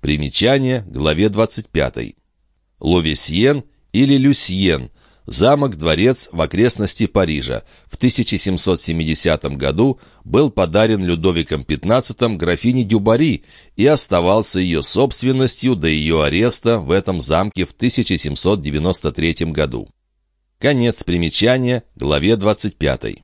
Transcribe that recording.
Примечание, главе 25. Ловесьен или Люсьен – Замок-дворец в окрестности Парижа в 1770 году был подарен Людовиком XV графине Дюбари и оставался ее собственностью до ее ареста в этом замке в 1793 году. Конец примечания, главе 25.